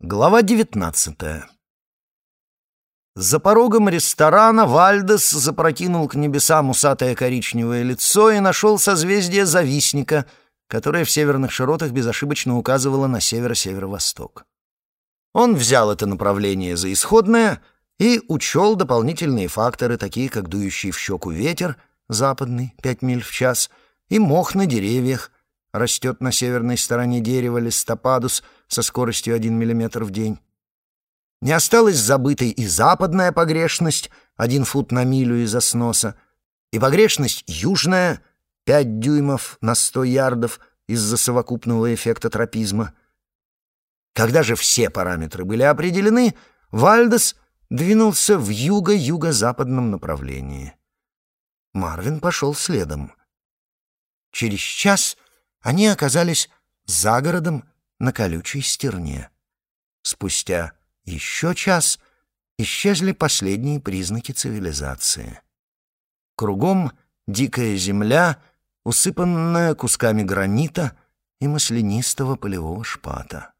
Глава девятнадцатая. За порогом ресторана Вальдес запрокинул к небесам усатое коричневое лицо и нашел созвездие Завистника, которое в северных широтах безошибочно указывало на северо-северо-восток. Он взял это направление за исходное и учел дополнительные факторы, такие как дующий в щеку ветер, западный, пять миль в час, и мох на деревьях, растет на северной стороне дерева листопадус со скоростью 1 мм в день. Не осталась забытой и западная погрешность, один фут на милю из осноса, и погрешность южная, 5 дюймов на 100 ярдов из-за совокупного эффекта тропизма. Когда же все параметры были определены, Вальдес двинулся в юго-юго-западном направлении. Марвин пошел следом. Через час они оказались за городом на колючей стерне. Спустя еще час исчезли последние признаки цивилизации. Кругом дикая земля, усыпанная кусками гранита и маслянистого полевого шпата.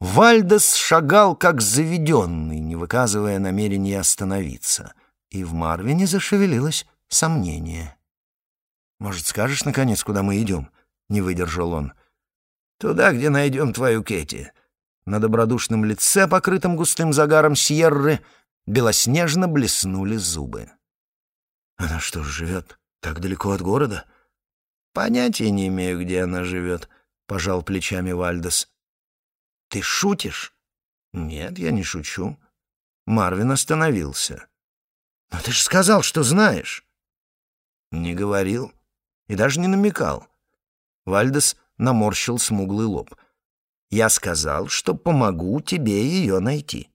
Вальдес шагал как заведенный, не выказывая намерения остановиться, и в Марвине зашевелилось сомнение. «Может, скажешь, наконец, куда мы идем?» — не выдержал он. «Туда, где найдем твою Кэти». На добродушном лице, покрытом густым загаром Сьерры, белоснежно блеснули зубы. «Она что, живет так далеко от города?» «Понятия не имею, где она живет», — пожал плечами Вальдес. «Ты шутишь?» «Нет, я не шучу». Марвин остановился. «Но ты же сказал, что знаешь». «Не говорил и даже не намекал. Вальдес наморщил смуглый лоб. «Я сказал, что помогу тебе ее найти».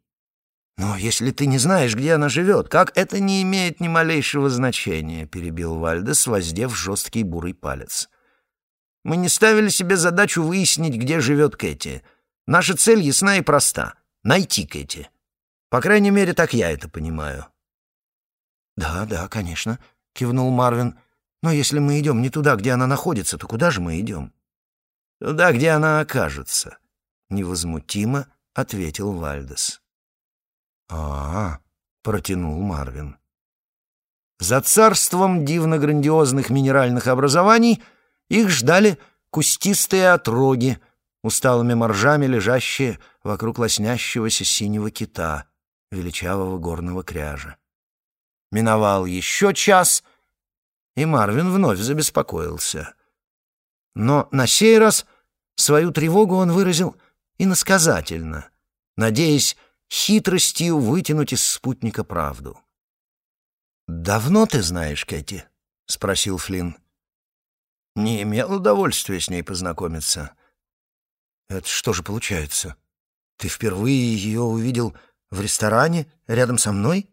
«Но если ты не знаешь, где она живет, как это не имеет ни малейшего значения?» — перебил Вальдес, воздев жесткий бурый палец. «Мы не ставили себе задачу выяснить, где живет Кэти. Наша цель ясна и проста — найти Кэти. По крайней мере, так я это понимаю». «Да, да, конечно», — кивнул Марвин. Но если мы идем не туда, где она находится, то куда же мы идем? Туда, где она окажется, невозмутимо ответил Вальдес. А, -а, -а протянул Марвин. За царством дивно-грандиозных минеральных образований их ждали кустистые отроги, усталыми моржами лежащие вокруг лоснящегося синего кита, величавого горного кряжа. Миновал еще час, и Марвин вновь забеспокоился. Но на сей раз свою тревогу он выразил иносказательно, надеясь хитростью вытянуть из спутника правду. «Давно ты знаешь Кэти?» — спросил Флинн. «Не имел удовольствия с ней познакомиться». «Это что же получается? Ты впервые ее увидел в ресторане рядом со мной?»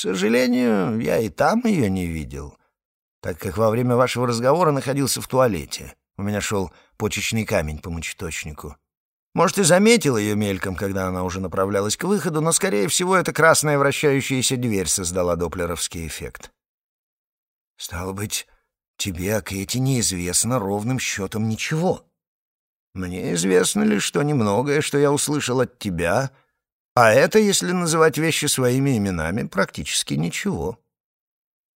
К сожалению, я и там ее не видел, так как во время вашего разговора находился в туалете. У меня шел почечный камень по мочеточнику. Может, и заметил ее мельком, когда она уже направлялась к выходу, но, скорее всего, эта красная вращающаяся дверь создала доплеровский эффект. «Стало быть, тебе о Кэти неизвестно ровным счетом ничего. Мне известно лишь что немногое, что я услышал от тебя, а это, если называть вещи своими именами, практически ничего.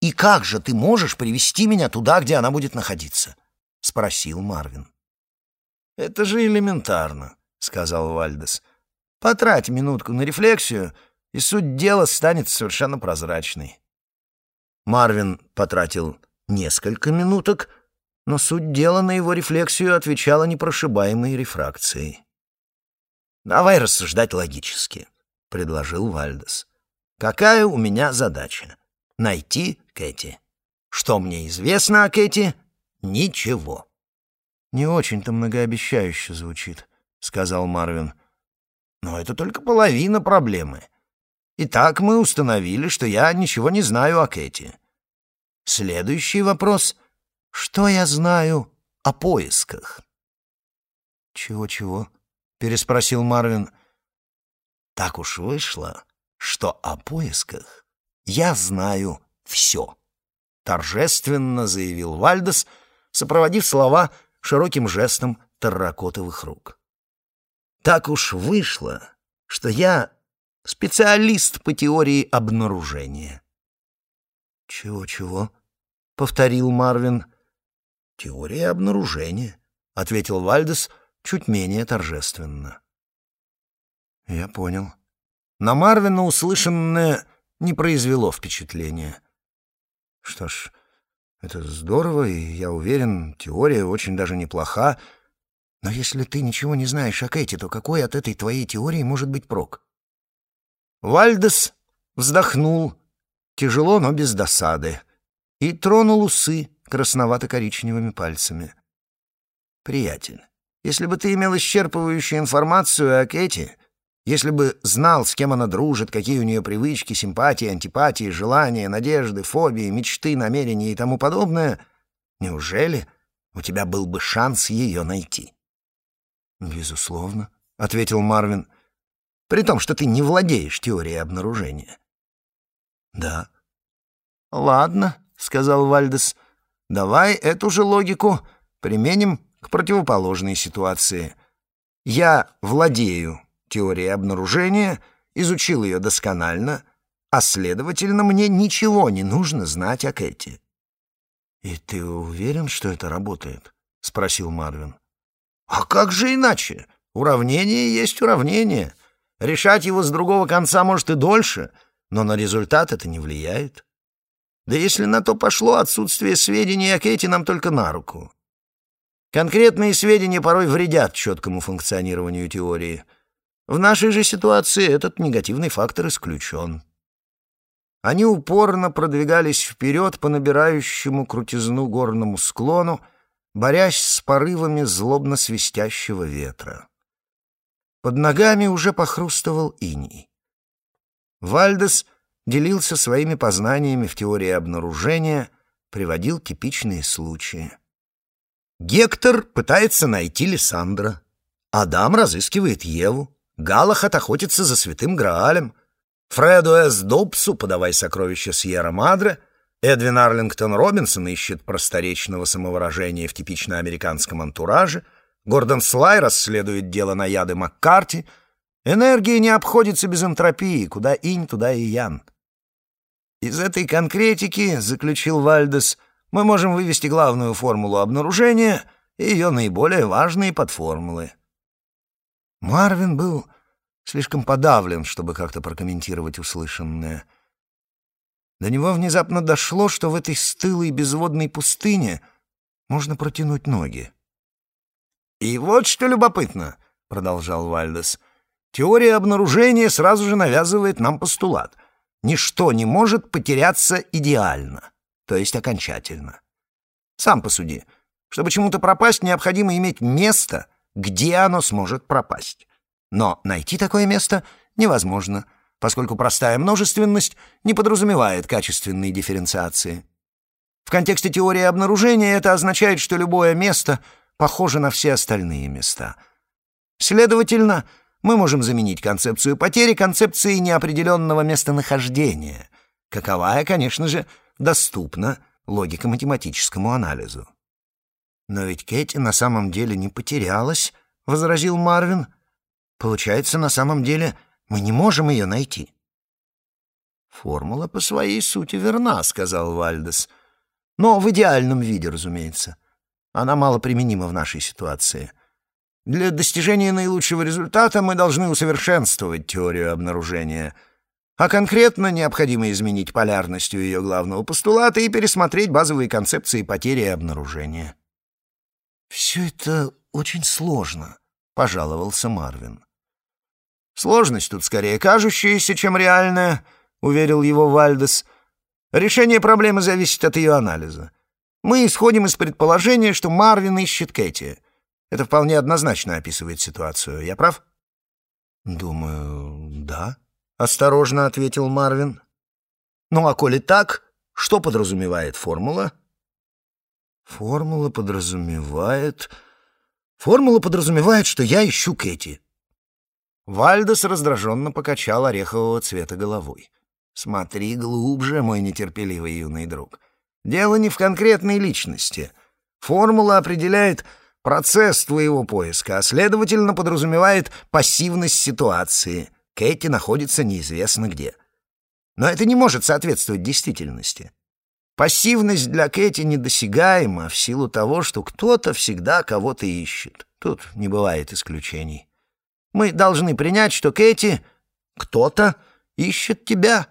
«И как же ты можешь привести меня туда, где она будет находиться?» — спросил Марвин. «Это же элементарно», — сказал Вальдес. «Потрать минутку на рефлексию, и суть дела станет совершенно прозрачной». Марвин потратил несколько минуток, но суть дела на его рефлексию отвечала непрошибаемой рефракцией. «Давай рассуждать логически», — предложил Вальдес. «Какая у меня задача? Найти Кэти. Что мне известно о Кэти? Ничего». «Не очень-то многообещающе звучит», — сказал Марвин. «Но это только половина проблемы. Итак, мы установили, что я ничего не знаю о Кэти. Следующий вопрос — что я знаю о поисках?» «Чего-чего?» Переспросил Марвин. Так уж вышло, что о поисках я знаю все, торжественно заявил Вальдес, сопроводив слова широким жестом терракотовых рук. Так уж вышло, что я специалист по теории обнаружения. «Чего-чего?» — повторил Марвин. «Теория обнаружения», — ответил Вальдес чуть менее торжественно. «Я понял». На Марвина услышанное не произвело впечатления. «Что ж, это здорово, и, я уверен, теория очень даже неплоха. Но если ты ничего не знаешь о Кэти, то какой от этой твоей теории может быть прок?» Вальдес вздохнул, тяжело, но без досады, и тронул усы красновато-коричневыми пальцами. «Приятель, если бы ты имел исчерпывающую информацию о Кэти, если бы знал, с кем она дружит, какие у нее привычки, симпатии, антипатии, желания, надежды, фобии, мечты, намерения и тому подобное, неужели у тебя был бы шанс ее найти?» «Безусловно», — ответил Марвин, — «при том, что ты не владеешь теорией обнаружения». «Да». «Ладно», — сказал Вальдес, — «давай эту же логику применим к противоположной ситуации. Я владею теорией обнаружения, изучил ее досконально, а, следовательно, мне ничего не нужно знать о Кэти». «И ты уверен, что это работает?» — спросил Марвин. «А как же иначе? Уравнение есть уравнение. Решать его с другого конца может и дольше, но на результат это не влияет. Да если на то пошло, отсутствие сведений о Кэти нам только на руку. Конкретные сведения порой вредят четкому функционированию теории. В нашей же ситуации этот негативный фактор исключен. Они упорно продвигались вперед по набирающему крутизну горному склону, борясь с порывами злобно свистящего ветра. Под ногами уже похрустывал иней. Вальдес делился своими познаниями в теории обнаружения, приводил типичные случаи. Гектор пытается найти Лиссандра. Адам разыскивает Еву. Галахат охотится за святым Граалем. Фреду С. Добсу подавай сокровища Сьерра Мадре. Эдвин Арлингтон Робинсон ищет просторечного самовыражения в типично американском антураже. Гордон Слай расследует дело наяды Маккарти. Энергия не обходится без энтропии. Куда инь, туда и ян. Из этой конкретики, заключил Вальдес, мы можем вывести главную формулу обнаружения и ее наиболее важные подформулы. Марвин был слишком подавлен, чтобы как-то прокомментировать услышанное. До него внезапно дошло, что в этой стылой безводной пустыне можно протянуть ноги. «И вот что любопытно», — продолжал Вальдес, — «теория обнаружения сразу же навязывает нам постулат. Ничто не может потеряться идеально то есть окончательно. Сам посуди. Чтобы чему-то пропасть, необходимо иметь место, где оно сможет пропасть. Но найти такое место невозможно, поскольку простая множественность не подразумевает качественной дифференциации. В контексте теории обнаружения это означает, что любое место похоже на все остальные места. Следовательно, мы можем заменить концепцию потери концепцией неопределенного местонахождения, каковая, конечно же, доступна логико-математическому анализу. «Но ведь Кэти на самом деле не потерялась», — возразил Марвин. «Получается, на самом деле мы не можем ее найти». «Формула по своей сути верна», — сказал Вальдес. «Но в идеальном виде, разумеется. Она мало применима в нашей ситуации. Для достижения наилучшего результата мы должны усовершенствовать теорию обнаружения — а конкретно необходимо изменить полярностью ее главного постулата и пересмотреть базовые концепции потери и обнаружения. «Все это очень сложно», — пожаловался Марвин. «Сложность тут скорее кажущаяся, чем реальная», — уверил его Вальдес. «Решение проблемы зависит от ее анализа. Мы исходим из предположения, что Марвин ищет Кэти. Это вполне однозначно описывает ситуацию. Я прав?» «Думаю, да», — осторожно ответил Марвин. «Ну а коли так, что подразумевает формула?» «Формула подразумевает...» «Формула подразумевает, что я ищу Кэти». Вальдес раздраженно покачал орехового цвета головой. «Смотри глубже, мой нетерпеливый юный друг. Дело не в конкретной личности. Формула определяет процесс твоего поиска, а следовательно подразумевает пассивность ситуации. Кэти находится неизвестно где. Но это не может соответствовать действительности. Пассивность для Кэти недосягаема в силу того, что кто-то всегда кого-то ищет. Тут не бывает исключений. Мы должны принять, что Кэти, кто-то, ищет тебя.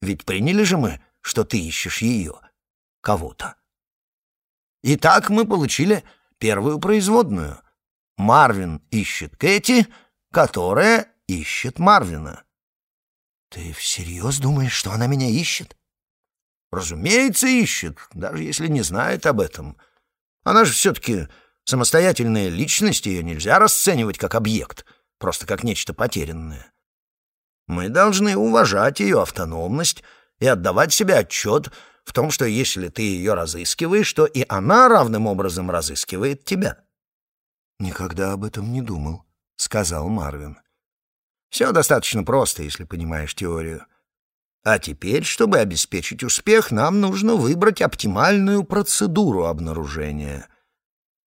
Ведь приняли же мы, что ты ищешь ее, кого-то. Итак, мы получили первую производную. Марвин ищет Кэти, которая ищет Марвина. Ты всерьез думаешь, что она меня ищет? Разумеется, ищет, даже если не знает об этом. Она же все-таки самостоятельная личность, ее нельзя расценивать как объект, просто как нечто потерянное. Мы должны уважать ее автономность и отдавать себе отчет в том, что если ты ее разыскиваешь, то и она равным образом разыскивает тебя. «Никогда об этом не думал», — сказал Марвин. «Все достаточно просто, если понимаешь теорию. А теперь, чтобы обеспечить успех, нам нужно выбрать оптимальную процедуру обнаружения.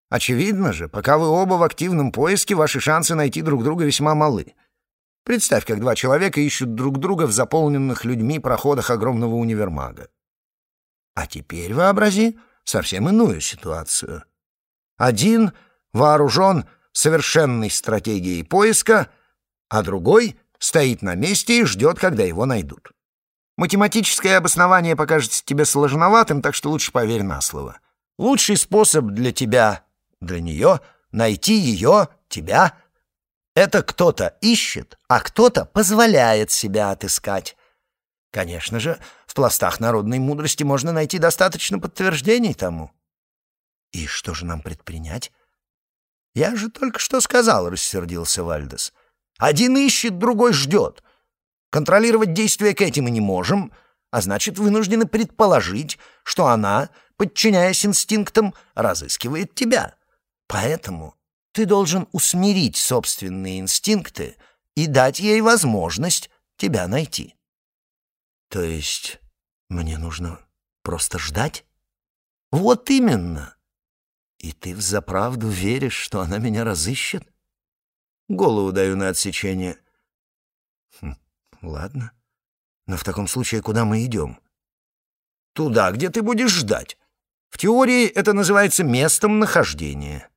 Очевидно же, пока вы оба в активном поиске, ваши шансы найти друг друга весьма малы. Представь, как два человека ищут друг друга в заполненных людьми проходах огромного универмага. А теперь вообрази совсем иную ситуацию. Один вооружен совершенной стратегией поиска, а другой стоит на месте и ждет, когда его найдут. Математическое обоснование покажется тебе сложноватым, так что лучше поверь на слово. Лучший способ для тебя, для нее, найти ее, тебя, это кто-то ищет, а кто-то позволяет себя отыскать. Конечно же, в пластах народной мудрости можно найти достаточно подтверждений тому. И что же нам предпринять? Я же только что сказал, рассердился Вальдес. Один ищет, другой ждет. Контролировать действия Кэти мы не можем, а значит, вынуждены предположить, что она, подчиняясь инстинктам, разыскивает тебя. Поэтому ты должен усмирить собственные инстинкты и дать ей возможность тебя найти. То есть мне нужно просто ждать? Вот именно. И ты взаправду веришь, что она меня разыщет? Голову даю на отсечение. Хм, ладно. Но в таком случае куда мы идем? Туда, где ты будешь ждать. В теории это называется местом нахождения.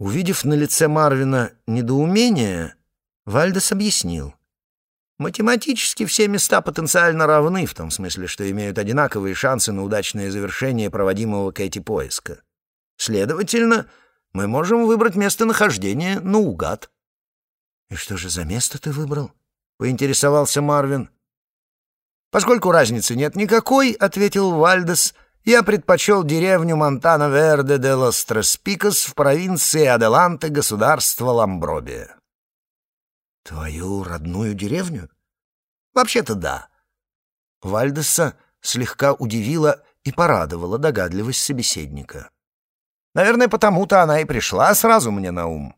Увидев на лице Марвина недоумение, Вальдес объяснил. Математически все места потенциально равны, в том смысле, что имеют одинаковые шансы на удачное завершение проводимого Кэти поиска. Следовательно, мы можем выбрать местонахождение наугад. «И что же за место ты выбрал?» — поинтересовался Марвин. «Поскольку разницы нет никакой», — ответил Вальдес, — я предпочел деревню Монтана-Верде де лос Треспикос в провинции Аделанте государства Ламбробия. Твою родную деревню? Вообще-то да. Вальдеса слегка удивила и порадовала догадливость собеседника. Наверное, потому-то она и пришла сразу мне на ум.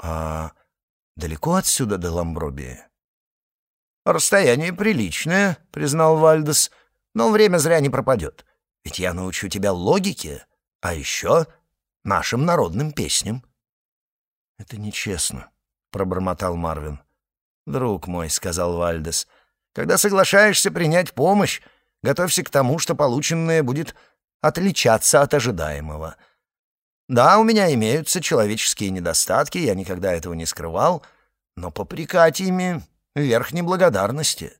А далеко отсюда до Ламбробия? Расстояние приличное, признал Вальдес — но время зря не пропадет. Ведь я научу тебя логике, а еще нашим народным песням». «Это нечестно», — пробормотал Марвин. «Друг мой», — сказал Вальдес, — «когда соглашаешься принять помощь, готовься к тому, что полученное будет отличаться от ожидаемого. Да, у меня имеются человеческие недостатки, я никогда этого не скрывал, но попрекать ими — верх неблагодарности».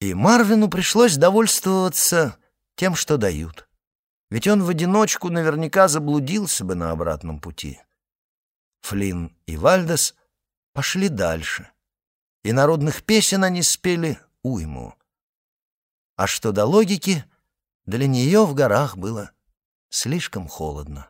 И Марвину пришлось довольствоваться тем, что дают. Ведь он в одиночку наверняка заблудился бы на обратном пути. Флинн и Вальдес пошли дальше, и народных песен они спели уйму. А что до логики, для нее в горах было слишком холодно.